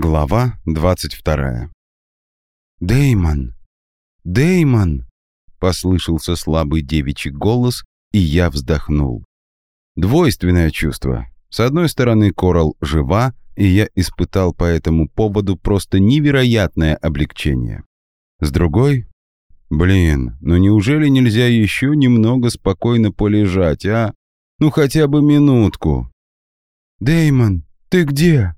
Глава 22 «Дэймон! Дэймон!» — послышался слабый девичий голос, и я вздохнул. Двойственное чувство. С одной стороны, Корал жива, и я испытал по этому поводу просто невероятное облегчение. С другой... Блин, ну неужели нельзя еще немного спокойно полежать, а? Ну хотя бы минутку. «Дэймон, ты где?»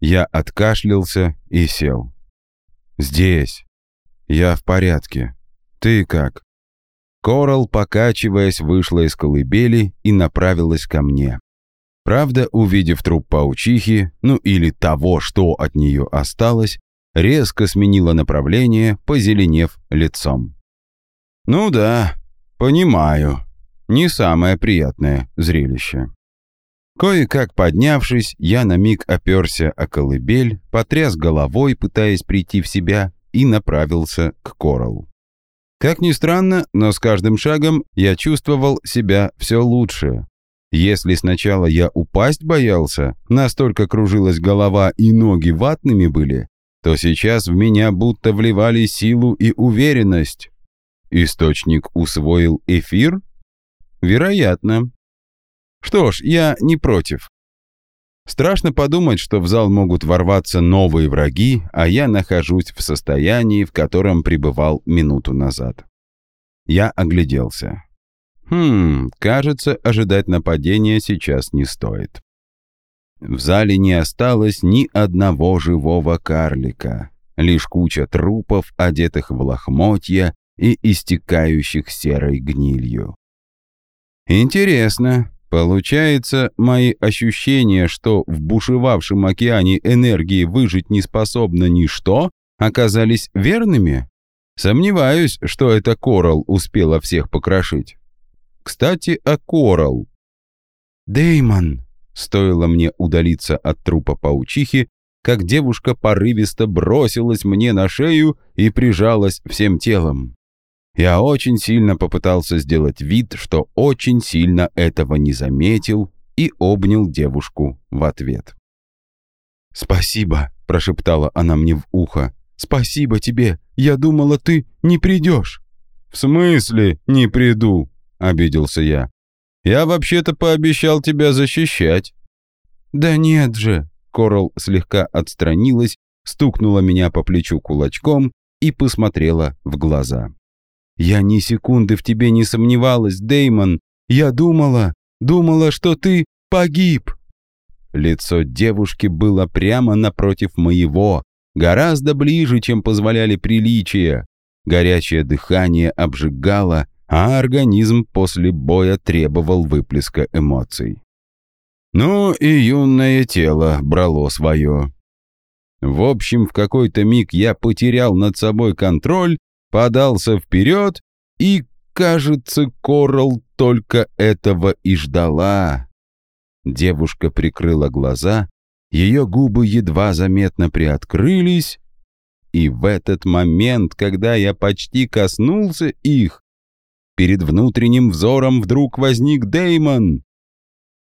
Я откашлялся и сел. «Здесь. Я в порядке. Ты как?» Корал, покачиваясь, вышла из колыбели и направилась ко мне. Правда, увидев труп паучихи, ну или того, что от нее осталось, резко сменила направление, позеленев лицом. «Ну да, понимаю. Не самое приятное зрелище». Кое-как поднявшись, я на миг оперся о колыбель, потряс головой, пытаясь прийти в себя, и направился к Коралл. Как ни странно, но с каждым шагом я чувствовал себя все лучше. Если сначала я упасть боялся, настолько кружилась голова и ноги ватными были, то сейчас в меня будто вливали силу и уверенность. Источник усвоил эфир? Вероятно. Что ж, я не против. Страшно подумать, что в зал могут ворваться новые враги, а я нахожусь в состоянии, в котором пребывал минуту назад. Я огляделся. Хм, кажется, ожидать нападения сейчас не стоит. В зале не осталось ни одного живого карлика, лишь куча трупов, одетых в лохмотья и истекающих серой гнилью. Интересно, Получается, мои ощущения, что в бушевавшем океане энергии выжить не способно ничто, оказались верными? Сомневаюсь, что это Корал успела всех покрошить. Кстати, о Корал. Деймон, стоило мне удалиться от трупа паучихи, как девушка порывисто бросилась мне на шею и прижалась всем телом. Я очень сильно попытался сделать вид, что очень сильно этого не заметил и обнял девушку в ответ. «Спасибо», — прошептала она мне в ухо. «Спасибо тебе. Я думала, ты не придешь». «В смысле не приду?» — обиделся я. «Я вообще-то пообещал тебя защищать». «Да нет же!» — Корал слегка отстранилась, стукнула меня по плечу кулачком и посмотрела в глаза. «Я ни секунды в тебе не сомневалась, Деймон. Я думала, думала, что ты погиб». Лицо девушки было прямо напротив моего, гораздо ближе, чем позволяли приличия. Горячее дыхание обжигало, а организм после боя требовал выплеска эмоций. Ну и юное тело брало свое. В общем, в какой-то миг я потерял над собой контроль подался вперед, и, кажется, Корал только этого и ждала. Девушка прикрыла глаза, ее губы едва заметно приоткрылись, и в этот момент, когда я почти коснулся их, перед внутренним взором вдруг возник Деймон.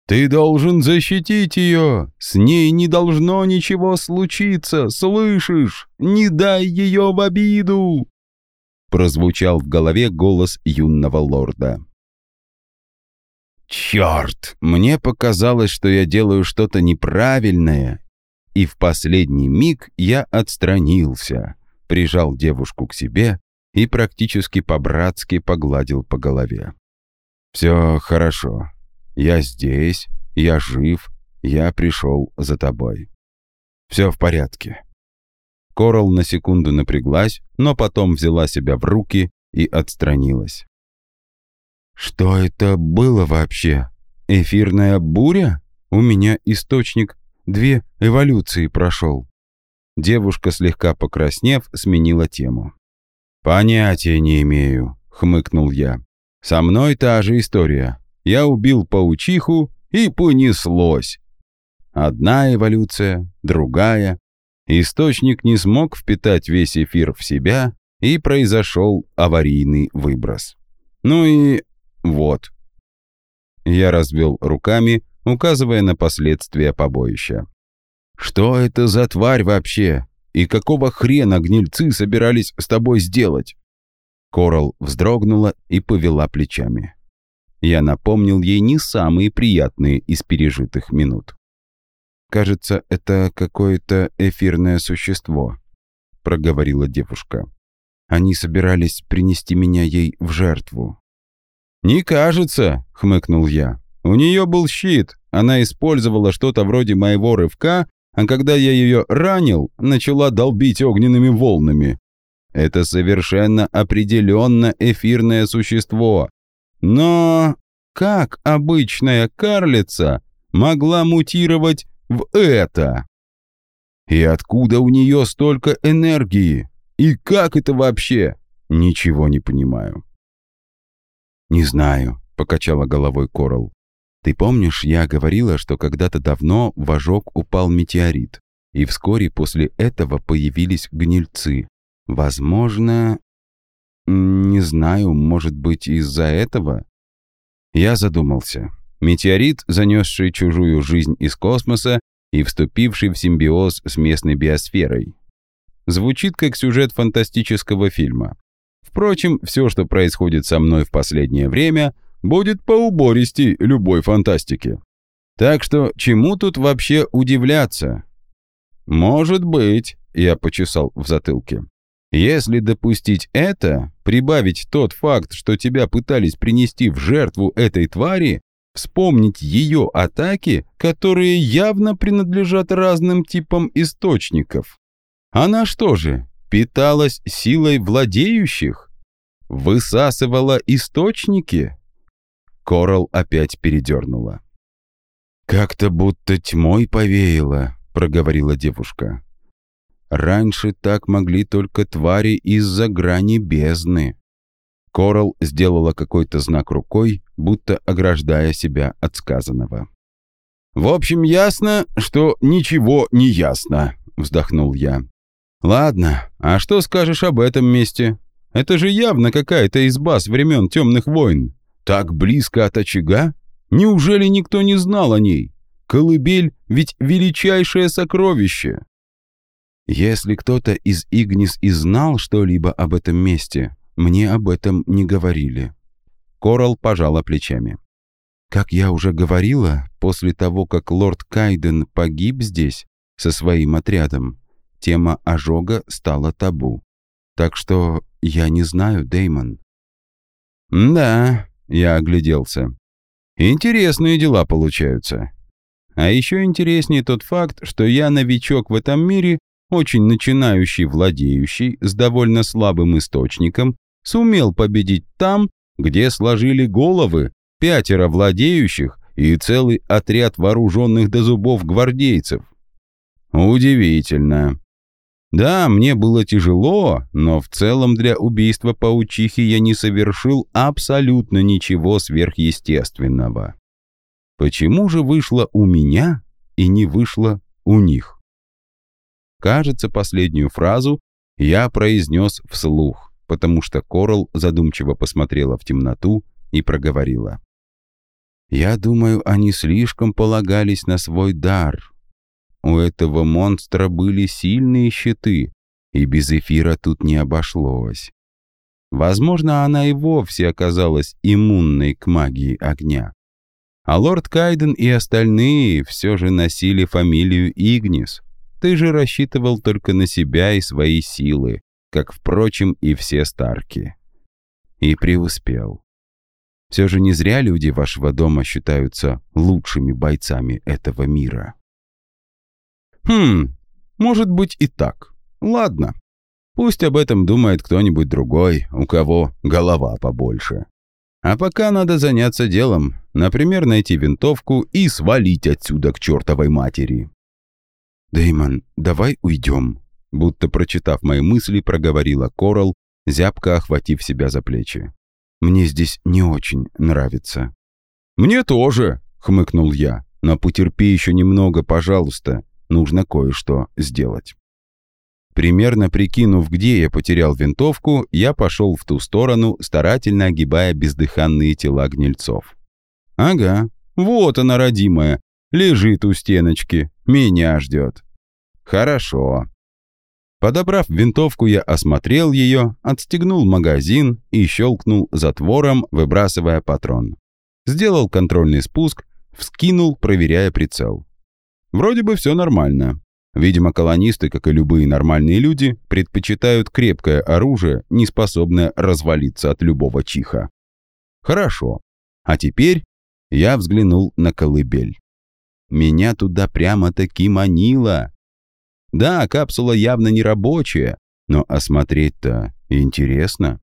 «Ты должен защитить ее! С ней не должно ничего случиться, слышишь? Не дай ее в обиду!» Прозвучал в голове голос юного лорда. «Черт! Мне показалось, что я делаю что-то неправильное, и в последний миг я отстранился, прижал девушку к себе и практически по-братски погладил по голове. «Все хорошо. Я здесь, я жив, я пришел за тобой. Все в порядке. Корал на секунду напряглась, но потом взяла себя в руки и отстранилась. «Что это было вообще? Эфирная буря? У меня источник две эволюции прошел». Девушка, слегка покраснев, сменила тему. «Понятия не имею», — хмыкнул я. «Со мной та же история. Я убил паучиху, и понеслось. Одна эволюция, другая, Источник не смог впитать весь эфир в себя, и произошел аварийный выброс. Ну и вот. Я развел руками, указывая на последствия побоища. Что это за тварь вообще? И какого хрена гнильцы собирались с тобой сделать?» Корал вздрогнула и повела плечами. Я напомнил ей не самые приятные из пережитых минут. «Кажется, это какое-то эфирное существо», — проговорила девушка. «Они собирались принести меня ей в жертву». «Не кажется», — хмыкнул я. «У нее был щит, она использовала что-то вроде моего рывка, а когда я ее ранил, начала долбить огненными волнами. Это совершенно определенно эфирное существо. Но как обычная карлица могла мутировать в это? И откуда у нее столько энергии? И как это вообще? Ничего не понимаю. «Не знаю», — покачала головой Корал. «Ты помнишь, я говорила, что когда-то давно в ожог упал метеорит, и вскоре после этого появились гнильцы. Возможно... Не знаю, может быть, из-за этого?» Я задумался. Метеорит, занесший чужую жизнь из космоса и вступивший в симбиоз с местной биосферой. Звучит как сюжет фантастического фильма. Впрочем, все, что происходит со мной в последнее время, будет поубористей любой фантастики. Так что чему тут вообще удивляться? Может быть, я почесал в затылке. Если допустить это, прибавить тот факт, что тебя пытались принести в жертву этой твари, вспомнить ее атаки, которые явно принадлежат разным типам источников. Она что же, питалась силой владеющих? Высасывала источники? Корал опять передернула. «Как-то будто тьмой повеяло», — проговорила девушка. «Раньше так могли только твари из-за грани бездны». Корал сделала какой-то знак рукой, будто ограждая себя от сказанного. «В общем, ясно, что ничего не ясно», — вздохнул я. «Ладно, а что скажешь об этом месте? Это же явно какая-то изба с времен темных войн. Так близко от очага? Неужели никто не знал о ней? Колыбель ведь величайшее сокровище». Если кто-то из Игнис и знал что-либо об этом месте, мне об этом не говорили. Корал пожала плечами. Как я уже говорила, после того, как лорд Кайден погиб здесь со своим отрядом, тема ожога стала табу. Так что я не знаю, Деймон. «Да», — я огляделся. «Интересные дела получаются. А еще интереснее тот факт, что я новичок в этом мире, очень начинающий владеющий, с довольно слабым источником, сумел победить там, где сложили головы пятеро владеющих и целый отряд вооруженных до зубов гвардейцев. Удивительно. Да, мне было тяжело, но в целом для убийства паучихи я не совершил абсолютно ничего сверхъестественного. Почему же вышло у меня и не вышло у них? Кажется, последнюю фразу я произнес вслух потому что Корал задумчиво посмотрела в темноту и проговорила. «Я думаю, они слишком полагались на свой дар. У этого монстра были сильные щиты, и без эфира тут не обошлось. Возможно, она и вовсе оказалась иммунной к магии огня. А лорд Кайден и остальные все же носили фамилию Игнис. Ты же рассчитывал только на себя и свои силы как, впрочем, и все старки. И преуспел. Все же не зря люди вашего дома считаются лучшими бойцами этого мира. Хм, может быть и так. Ладно. Пусть об этом думает кто-нибудь другой, у кого голова побольше. А пока надо заняться делом, например, найти винтовку и свалить отсюда к чертовой матери. Дэймон, давай уйдем, Будто прочитав мои мысли, проговорила Корал, зябко охватив себя за плечи. «Мне здесь не очень нравится». «Мне тоже», — хмыкнул я. «Но потерпи еще немного, пожалуйста. Нужно кое-что сделать». Примерно прикинув, где я потерял винтовку, я пошел в ту сторону, старательно огибая бездыханные тела гнильцов. «Ага, вот она, родимая, лежит у стеночки, меня ждет. Хорошо. Подобрав винтовку, я осмотрел ее, отстегнул магазин и щелкнул затвором, выбрасывая патрон. Сделал контрольный спуск, вскинул, проверяя прицел. Вроде бы все нормально. Видимо, колонисты, как и любые нормальные люди, предпочитают крепкое оружие, не способное развалиться от любого чиха. Хорошо. А теперь я взглянул на колыбель. Меня туда прямо-таки манило. Да, капсула явно не рабочая, но осмотреть-то интересно.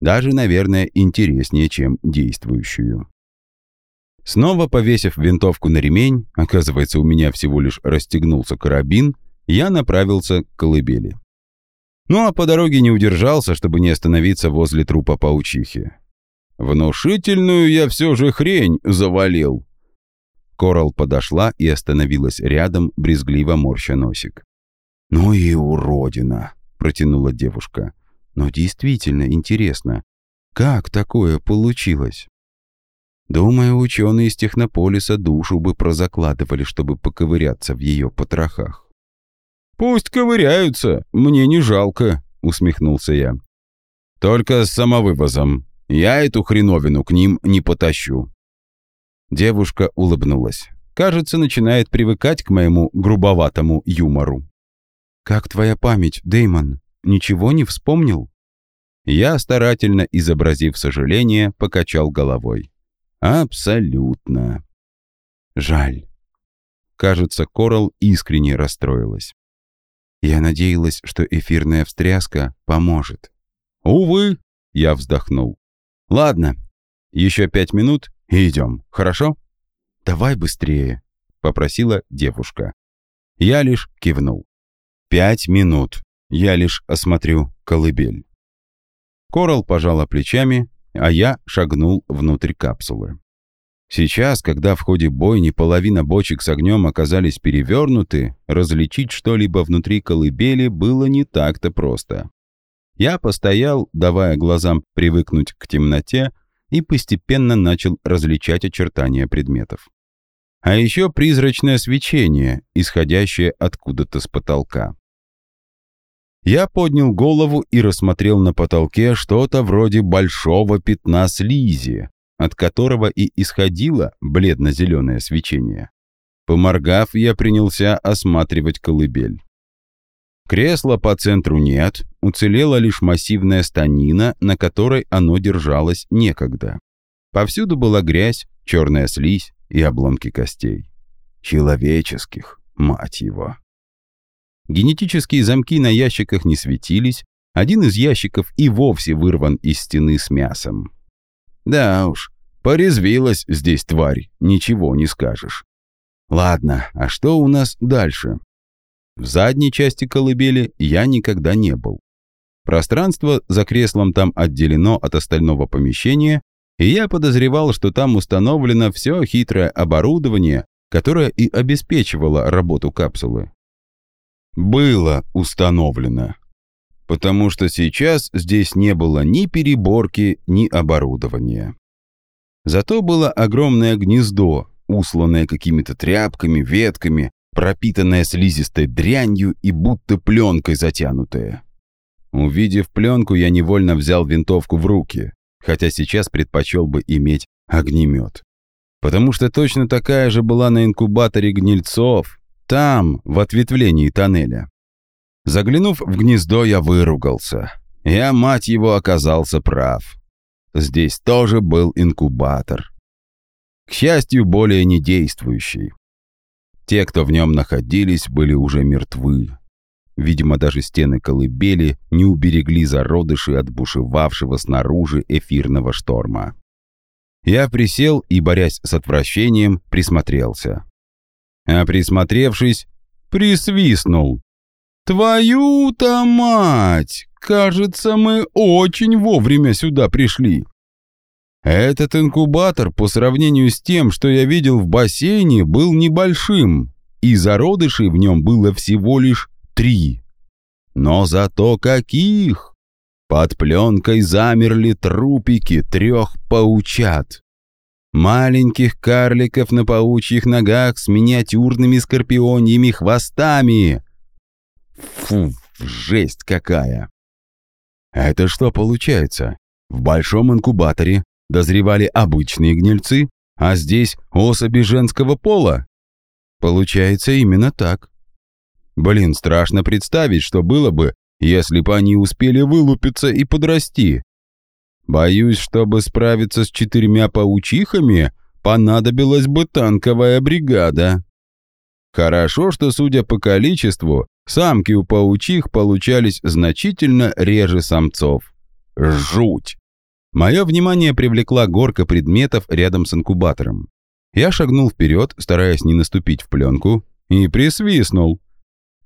Даже, наверное, интереснее, чем действующую. Снова повесив винтовку на ремень, оказывается, у меня всего лишь расстегнулся карабин, я направился к колыбели. Ну а по дороге не удержался, чтобы не остановиться возле трупа паучихи. Внушительную я все же хрень завалил. Корал подошла и остановилась рядом, брезгливо морща носик. «Ну и уродина!» — протянула девушка. «Но действительно интересно, как такое получилось?» Думаю, ученые из Технополиса душу бы прозакладывали, чтобы поковыряться в ее потрохах. «Пусть ковыряются, мне не жалко», — усмехнулся я. «Только с самовывозом. Я эту хреновину к ним не потащу». Девушка улыбнулась. Кажется, начинает привыкать к моему грубоватому юмору. «Как твоя память, Деймон? Ничего не вспомнил?» Я, старательно изобразив сожаление, покачал головой. Абсолютно. Жаль. Кажется, Корал искренне расстроилась. Я надеялась, что эфирная встряска поможет. Увы, я вздохнул. Ладно, еще пять минут и идем, хорошо? Давай быстрее, попросила девушка. Я лишь кивнул. Пять минут. Я лишь осмотрю колыбель. Корал пожала плечами, а я шагнул внутрь капсулы. Сейчас, когда в ходе бойни половина бочек с огнем оказались перевернуты, различить что-либо внутри колыбели было не так-то просто. Я постоял, давая глазам привыкнуть к темноте, и постепенно начал различать очертания предметов. А еще призрачное свечение, исходящее откуда-то с потолка. Я поднял голову и рассмотрел на потолке что-то вроде большого пятна слизи, от которого и исходило бледно-зеленое свечение. Поморгав, я принялся осматривать колыбель. Кресла по центру нет, уцелела лишь массивная станина, на которой оно держалось некогда. Повсюду была грязь, черная слизь и обломки костей. Человеческих, мать его. Генетические замки на ящиках не светились, один из ящиков и вовсе вырван из стены с мясом. Да уж, порезвилась здесь тварь, ничего не скажешь. Ладно, а что у нас дальше? В задней части колыбели я никогда не был. Пространство за креслом там отделено от остального помещения, и я подозревал, что там установлено все хитрое оборудование, которое и обеспечивало работу капсулы было установлено. Потому что сейчас здесь не было ни переборки, ни оборудования. Зато было огромное гнездо, усланное какими-то тряпками, ветками, пропитанное слизистой дрянью и будто пленкой затянутое. Увидев пленку, я невольно взял винтовку в руки, хотя сейчас предпочел бы иметь огнемет. Потому что точно такая же была на инкубаторе гнильцов, там, в ответвлении тоннеля. Заглянув в гнездо, я выругался. Я, мать его, оказался прав. Здесь тоже был инкубатор. К счастью, более не действующий. Те, кто в нем находились, были уже мертвы. Видимо, даже стены колыбели не уберегли зародыши от бушевавшего снаружи эфирного шторма. Я присел и, борясь с отвращением, присмотрелся а присмотревшись, присвистнул. «Твою-то мать! Кажется, мы очень вовремя сюда пришли!» Этот инкубатор по сравнению с тем, что я видел в бассейне, был небольшим, и зародышей в нем было всего лишь три. Но зато каких! Под пленкой замерли трупики трех паучат. Маленьких карликов на паучьих ногах с миниатюрными скорпионьими хвостами. Фу, жесть какая! Это что получается? В большом инкубаторе дозревали обычные гнильцы, а здесь особи женского пола? Получается именно так. Блин, страшно представить, что было бы, если бы они успели вылупиться и подрасти. Боюсь, чтобы справиться с четырьмя паучихами, понадобилась бы танковая бригада. Хорошо, что, судя по количеству, самки у паучих получались значительно реже самцов. Жуть! Мое внимание привлекла горка предметов рядом с инкубатором. Я шагнул вперед, стараясь не наступить в пленку, и присвистнул.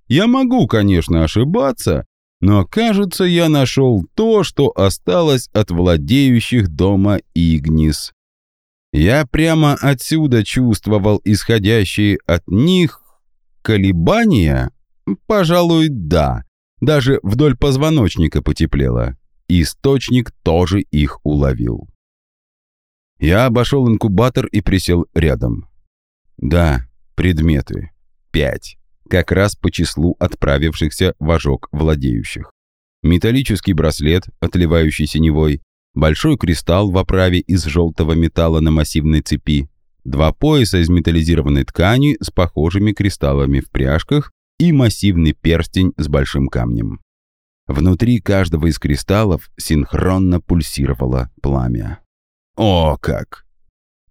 Я могу, конечно, ошибаться, но, кажется, я нашел то, что осталось от владеющих дома Игнис. Я прямо отсюда чувствовал исходящие от них колебания? Пожалуй, да. Даже вдоль позвоночника потеплело. Источник тоже их уловил. Я обошел инкубатор и присел рядом. Да, предметы. Пять как раз по числу отправившихся в ожог владеющих. Металлический браслет, отливающий синевой, большой кристалл в оправе из желтого металла на массивной цепи, два пояса из металлизированной ткани с похожими кристаллами в пряжках и массивный перстень с большим камнем. Внутри каждого из кристаллов синхронно пульсировало пламя. О, как!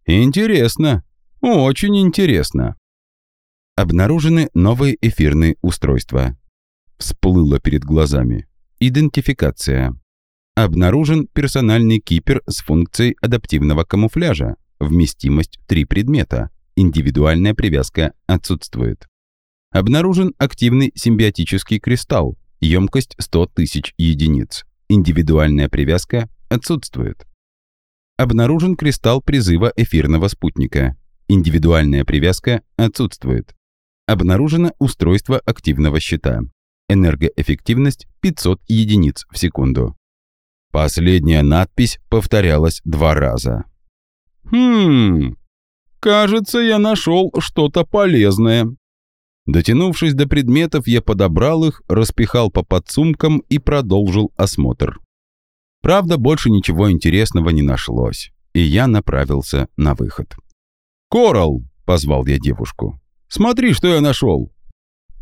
Интересно, очень интересно. Обнаружены новые эфирные устройства. Всплыло перед глазами. Идентификация. Обнаружен персональный кипер с функцией адаптивного камуфляжа. Вместимость 3 предмета. Индивидуальная привязка отсутствует. Обнаружен активный симбиотический кристалл. Емкость 100 тысяч единиц. Индивидуальная привязка отсутствует. Обнаружен кристалл призыва эфирного спутника. Индивидуальная привязка отсутствует. Обнаружено устройство активного щита. Энергоэффективность 500 единиц в секунду. Последняя надпись повторялась два раза. «Хм, кажется, я нашел что-то полезное». Дотянувшись до предметов, я подобрал их, распихал по подсумкам и продолжил осмотр. Правда, больше ничего интересного не нашлось, и я направился на выход. «Коралл!» — позвал я девушку. Смотри, что я нашел!»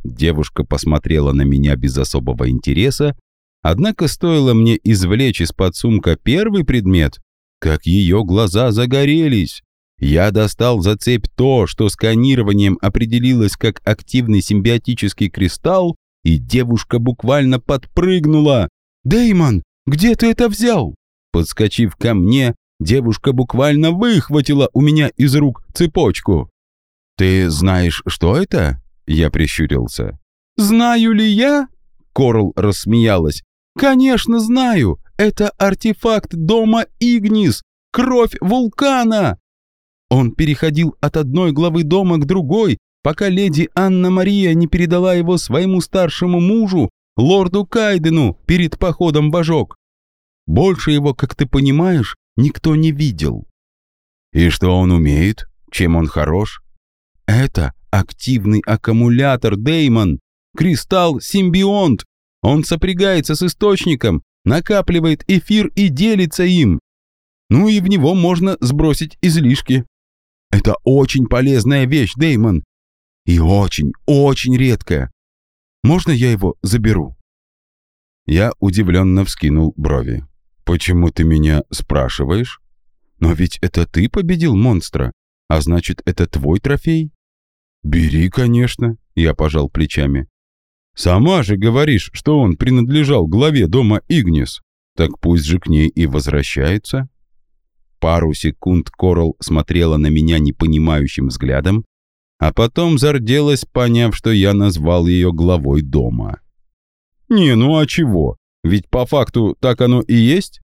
Девушка посмотрела на меня без особого интереса, однако стоило мне извлечь из-под сумка первый предмет, как ее глаза загорелись. Я достал за цепь то, что сканированием определилось как активный симбиотический кристалл, и девушка буквально подпрыгнула. «Дэймон, где ты это взял?» Подскочив ко мне, девушка буквально выхватила у меня из рук цепочку. «Ты знаешь, что это?» Я прищурился. «Знаю ли я?» Корл рассмеялась. «Конечно знаю! Это артефакт дома Игнис! Кровь вулкана!» Он переходил от одной главы дома к другой, пока леди Анна-Мария не передала его своему старшему мужу, лорду Кайдену, перед походом в ожог. Больше его, как ты понимаешь, никто не видел. «И что он умеет? Чем он хорош?» Это активный аккумулятор, Деймон. Кристалл-симбионт. Он сопрягается с источником, накапливает эфир и делится им. Ну и в него можно сбросить излишки. Это очень полезная вещь, Деймон. И очень, очень редкая. Можно я его заберу?» Я удивленно вскинул брови. «Почему ты меня спрашиваешь? Но ведь это ты победил монстра. А значит, это твой трофей? Бери, конечно, я пожал плечами. Сама же говоришь, что он принадлежал главе дома Игнис. Так пусть же к ней и возвращается. Пару секунд Корал смотрела на меня непонимающим взглядом, а потом зарделась, поняв, что я назвал ее главой дома. «Не, ну а чего? Ведь по факту так оно и есть?»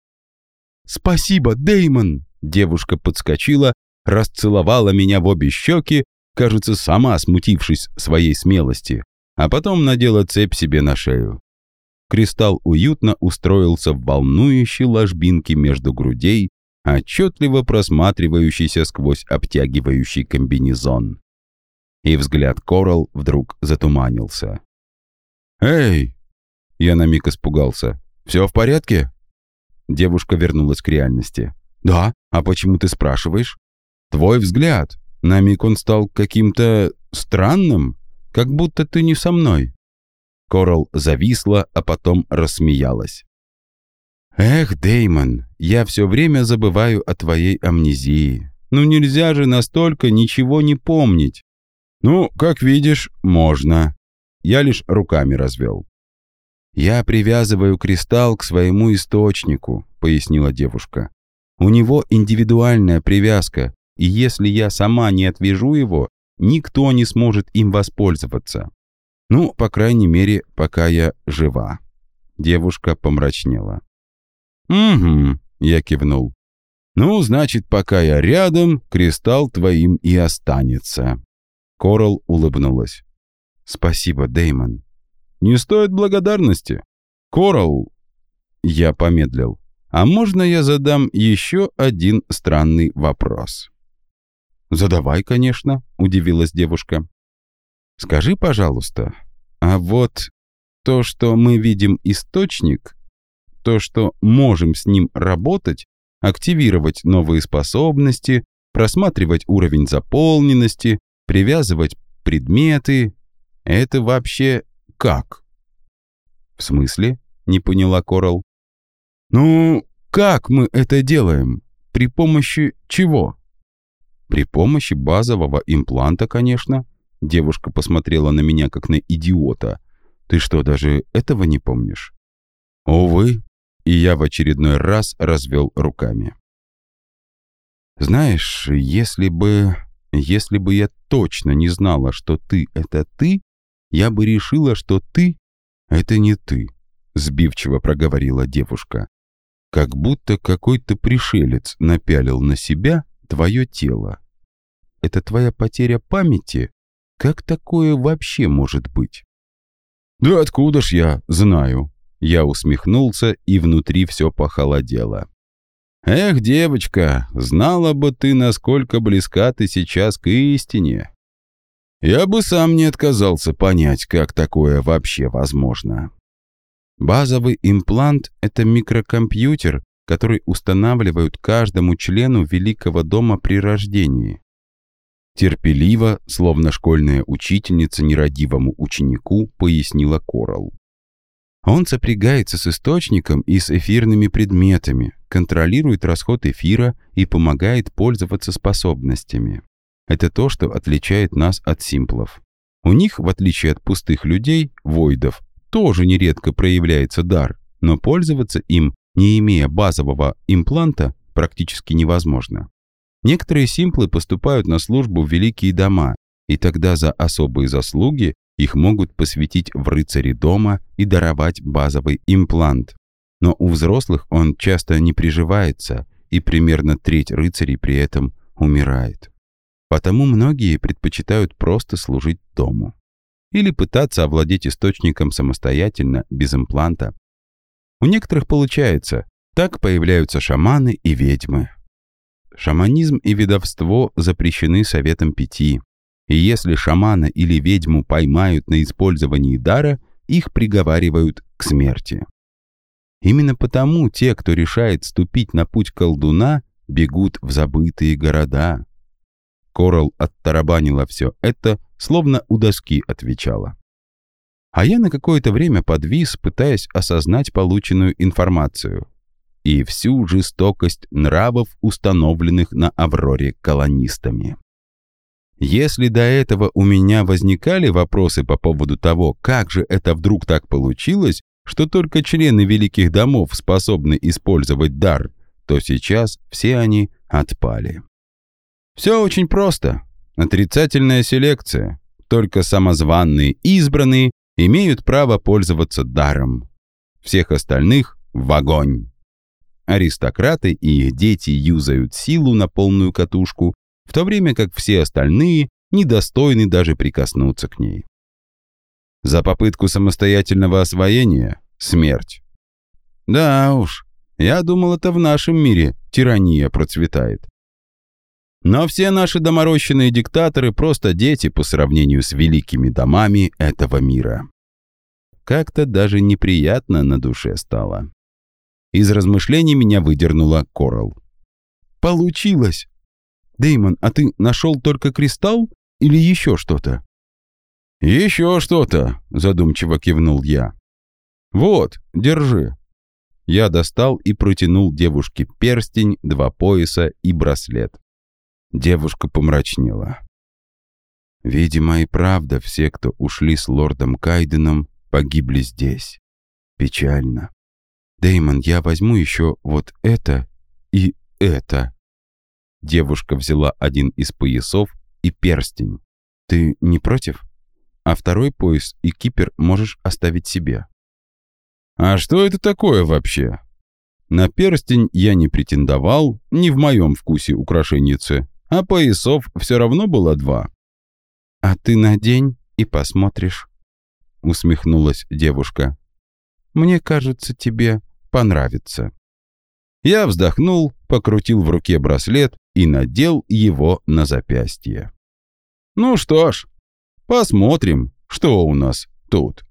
«Спасибо, Деймон!» Девушка подскочила, расцеловала меня в обе щеки, кажется, сама смутившись своей смелости, а потом надела цепь себе на шею. Кристалл уютно устроился в волнующей ложбинке между грудей, отчетливо просматривающийся сквозь обтягивающий комбинезон. И взгляд Корал вдруг затуманился. «Эй!» Я на миг испугался. «Все в порядке?» Девушка вернулась к реальности. «Да, а почему ты спрашиваешь?» «Твой взгляд. На миг он стал каким-то странным, как будто ты не со мной». Корал зависла, а потом рассмеялась. «Эх, Деймон, я все время забываю о твоей амнезии. Ну нельзя же настолько ничего не помнить. Ну, как видишь, можно. Я лишь руками развел. «Я привязываю кристалл к своему источнику», — пояснила девушка. «У него индивидуальная привязка, и если я сама не отвяжу его, никто не сможет им воспользоваться. Ну, по крайней мере, пока я жива». Девушка помрачнела. «Угу», — я кивнул. «Ну, значит, пока я рядом, кристалл твоим и останется». Корал улыбнулась. «Спасибо, Деймон. «Не стоит благодарности. Корал...» Я помедлил. «А можно я задам еще один странный вопрос?» «Задавай, конечно», — удивилась девушка. «Скажи, пожалуйста, а вот то, что мы видим источник, то, что можем с ним работать, активировать новые способности, просматривать уровень заполненности, привязывать предметы, это вообще как?» «В смысле?» — не поняла Корал. «Ну, как мы это делаем? При помощи чего?» «При помощи базового импланта, конечно». Девушка посмотрела на меня, как на идиота. «Ты что, даже этого не помнишь?» «Увы». И я в очередной раз развел руками. «Знаешь, если бы... Если бы я точно не знала, что ты — это ты, я бы решила, что ты — это не ты», — сбивчиво проговорила девушка. «Как будто какой-то пришелец напялил на себя твое тело. Это твоя потеря памяти? Как такое вообще может быть?» «Да откуда ж я знаю?» Я усмехнулся, и внутри все похолодело. «Эх, девочка, знала бы ты, насколько близка ты сейчас к истине. Я бы сам не отказался понять, как такое вообще возможно. Базовый имплант — это микрокомпьютер, который устанавливают каждому члену Великого дома при рождении. Терпеливо, словно школьная учительница нерадивому ученику, пояснила Корал. Он сопрягается с источником и с эфирными предметами, контролирует расход эфира и помогает пользоваться способностями. Это то, что отличает нас от симплов. У них, в отличие от пустых людей, войдов, тоже нередко проявляется дар, но пользоваться им, не имея базового импланта, практически невозможно. Некоторые симплы поступают на службу в великие дома, и тогда за особые заслуги их могут посвятить в рыцари дома и даровать базовый имплант. Но у взрослых он часто не приживается, и примерно треть рыцарей при этом умирает. Потому многие предпочитают просто служить дому. Или пытаться овладеть источником самостоятельно, без импланта. У некоторых получается. Так появляются шаманы и ведьмы. Шаманизм и ведовство запрещены Советом Пяти. И если шамана или ведьму поймают на использовании дара, их приговаривают к смерти. Именно потому те, кто решает ступить на путь колдуна, бегут в забытые города, Корал оттарабанила все это, словно у доски отвечала. А я на какое-то время подвис, пытаясь осознать полученную информацию и всю жестокость нравов, установленных на Авроре колонистами. Если до этого у меня возникали вопросы по поводу того, как же это вдруг так получилось, что только члены великих домов способны использовать дар, то сейчас все они отпали. Все очень просто. Отрицательная селекция. Только самозванные избранные имеют право пользоваться даром. Всех остальных — в огонь. Аристократы и их дети юзают силу на полную катушку, в то время как все остальные недостойны даже прикоснуться к ней. За попытку самостоятельного освоения — смерть. Да уж, я думал, это в нашем мире тирания процветает. Но все наши доморощенные диктаторы просто дети по сравнению с великими домами этого мира. Как-то даже неприятно на душе стало. Из размышлений меня выдернула Корал. «Получилось! Деймон, а ты нашел только кристалл или еще что-то?» «Еще что-то», — задумчиво кивнул я. «Вот, держи». Я достал и протянул девушке перстень, два пояса и браслет. Девушка помрачнела. Видимо, и правда все, кто ушли с лордом Кайденом, погибли здесь. Печально. Деймон, я возьму еще вот это и это. Девушка взяла один из поясов и перстень. Ты не против? А второй пояс и кипер можешь оставить себе. А что это такое вообще? На перстень я не претендовал, не в моем вкусе украшенницы, а поясов все равно было два. «А ты надень и посмотришь», — усмехнулась девушка. «Мне кажется, тебе понравится». Я вздохнул, покрутил в руке браслет и надел его на запястье. «Ну что ж, посмотрим, что у нас тут».